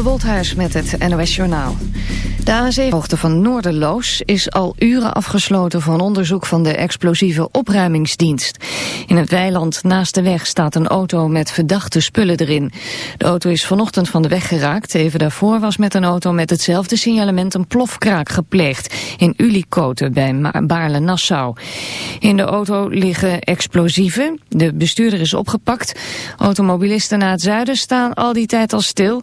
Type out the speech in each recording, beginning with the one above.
Femke met het NOS Journaal. De A7-hoogte van Noorderloos is al uren afgesloten van onderzoek van de explosieve opruimingsdienst. In het weiland naast de weg staat een auto met verdachte spullen erin. De auto is vanochtend van de weg geraakt. Even daarvoor was met een auto met hetzelfde signalement een plofkraak gepleegd in Ulikoten bij Baarle-Nassau. In de auto liggen explosieven. De bestuurder is opgepakt. Automobilisten naar het zuiden staan al die tijd al stil.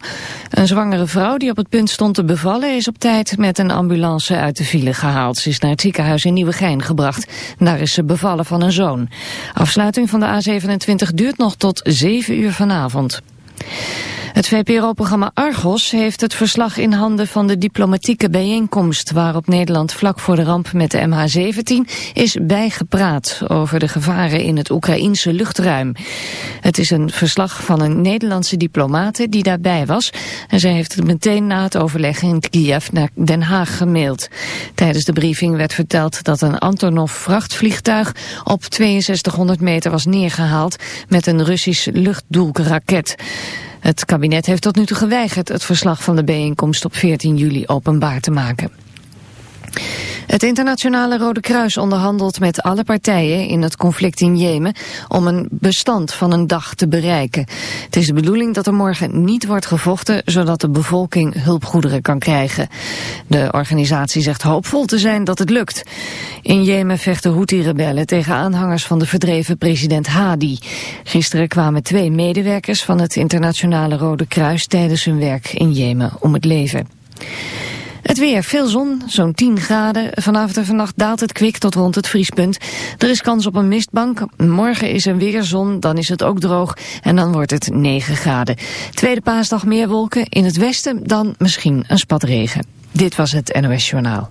Zwangere vrouw die op het punt stond te bevallen is op tijd met een ambulance uit de file gehaald. Ze is naar het ziekenhuis in Nieuwegein gebracht. Daar is ze bevallen van een zoon. Afsluiting van de A27 duurt nog tot 7 uur vanavond. Het VPRO-programma Argos heeft het verslag in handen van de diplomatieke bijeenkomst waarop Nederland vlak voor de ramp met de MH17 is bijgepraat over de gevaren in het Oekraïense luchtruim. Het is een verslag van een Nederlandse diplomate die daarbij was en zij heeft het meteen na het overleg in Kiev naar Den Haag gemaild. Tijdens de briefing werd verteld dat een Antonov vrachtvliegtuig op 6200 meter was neergehaald met een Russisch luchtdoelraket. Het kabinet heeft tot nu toe geweigerd het verslag van de bijeenkomst op 14 juli openbaar te maken. Het internationale Rode Kruis onderhandelt met alle partijen in het conflict in Jemen om een bestand van een dag te bereiken. Het is de bedoeling dat er morgen niet wordt gevochten, zodat de bevolking hulpgoederen kan krijgen. De organisatie zegt hoopvol te zijn dat het lukt. In Jemen vechten Houthi-rebellen tegen aanhangers van de verdreven president Hadi. Gisteren kwamen twee medewerkers van het internationale Rode Kruis tijdens hun werk in Jemen om het leven. Het weer, veel zon, zo'n 10 graden. Vanavond en vannacht daalt het kwik tot rond het vriespunt. Er is kans op een mistbank. Morgen is er weer zon, dan is het ook droog. En dan wordt het 9 graden. Tweede paasdag meer wolken. In het westen dan misschien een spat regen. Dit was het NOS Journaal.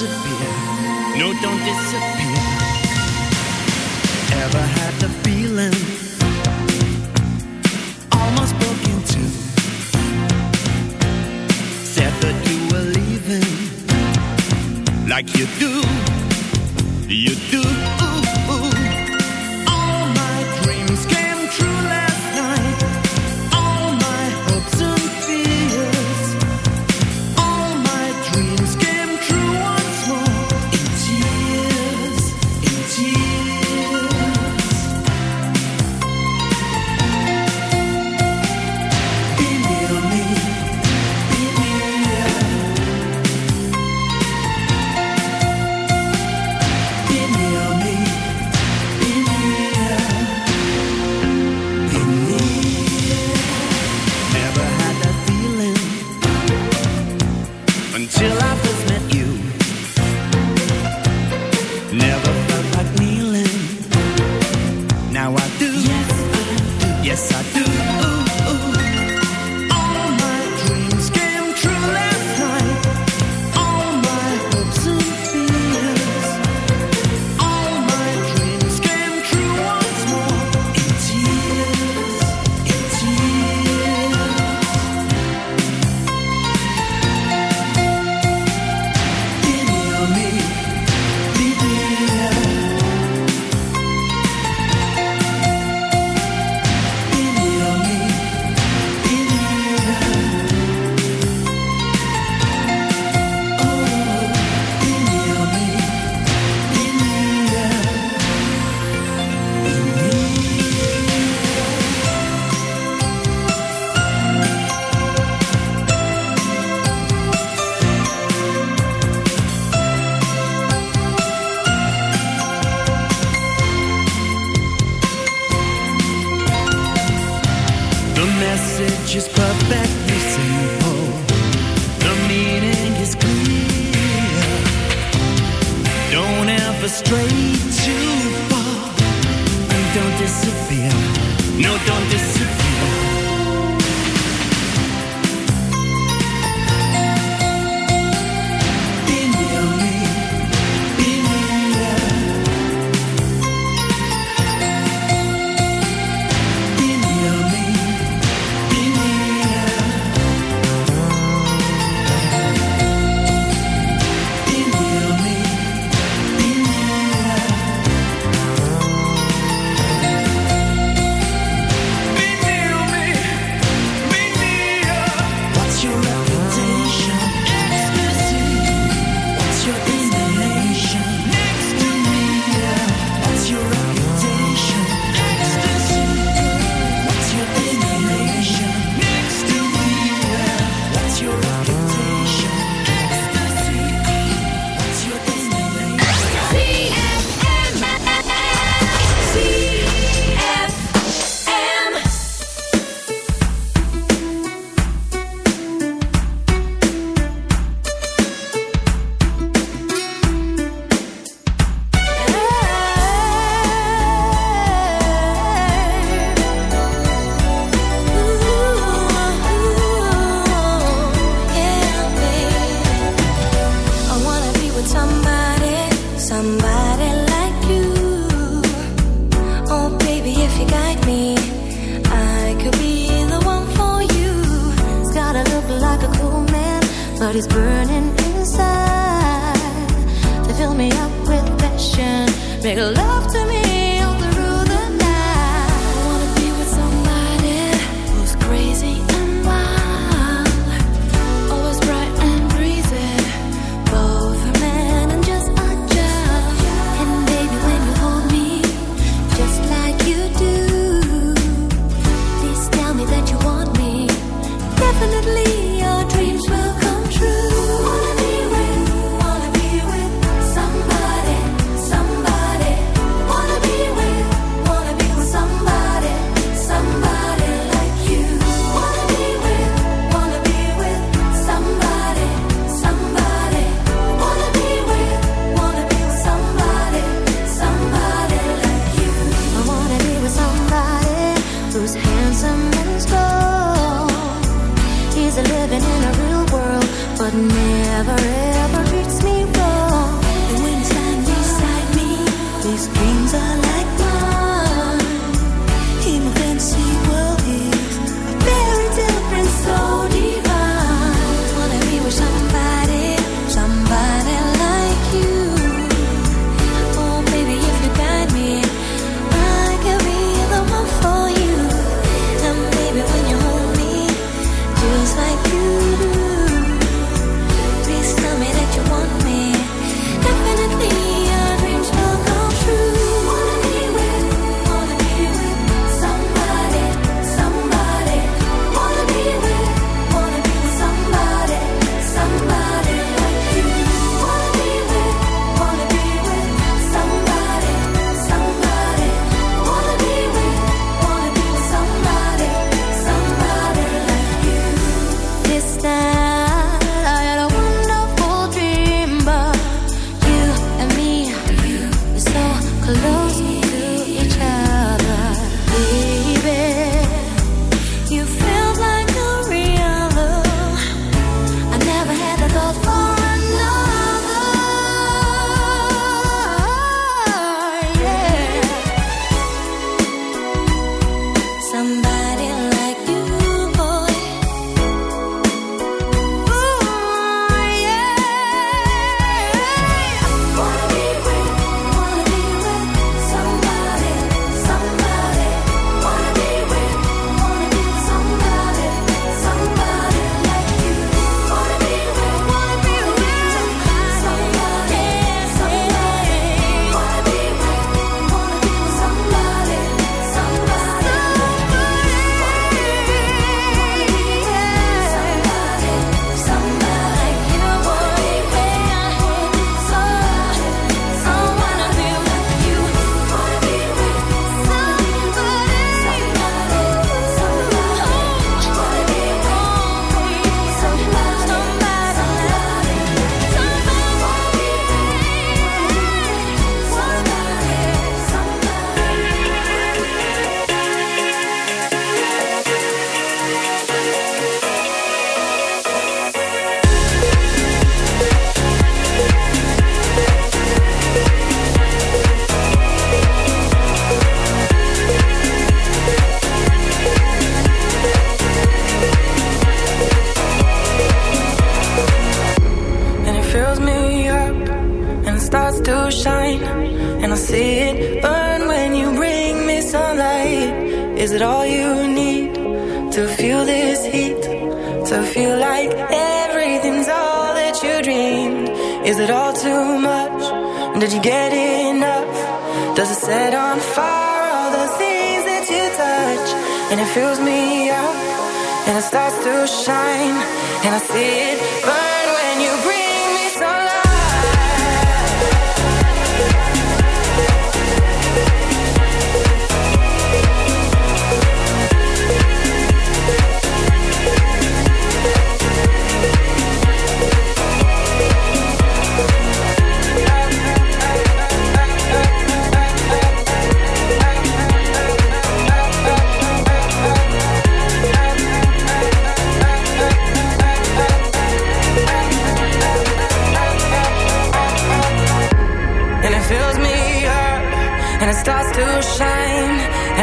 Disappear. No, don't disappear.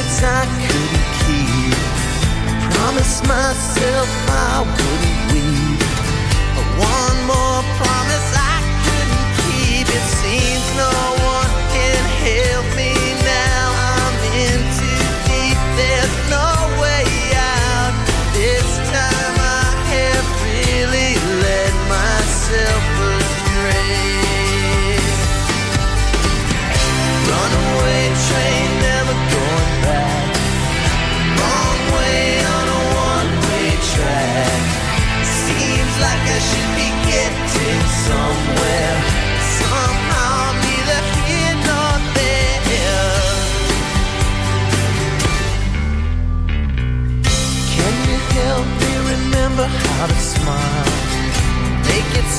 secrets I couldn't keep. I promised myself I wouldn't weep. One more promise I couldn't keep. It seems no.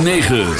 106.9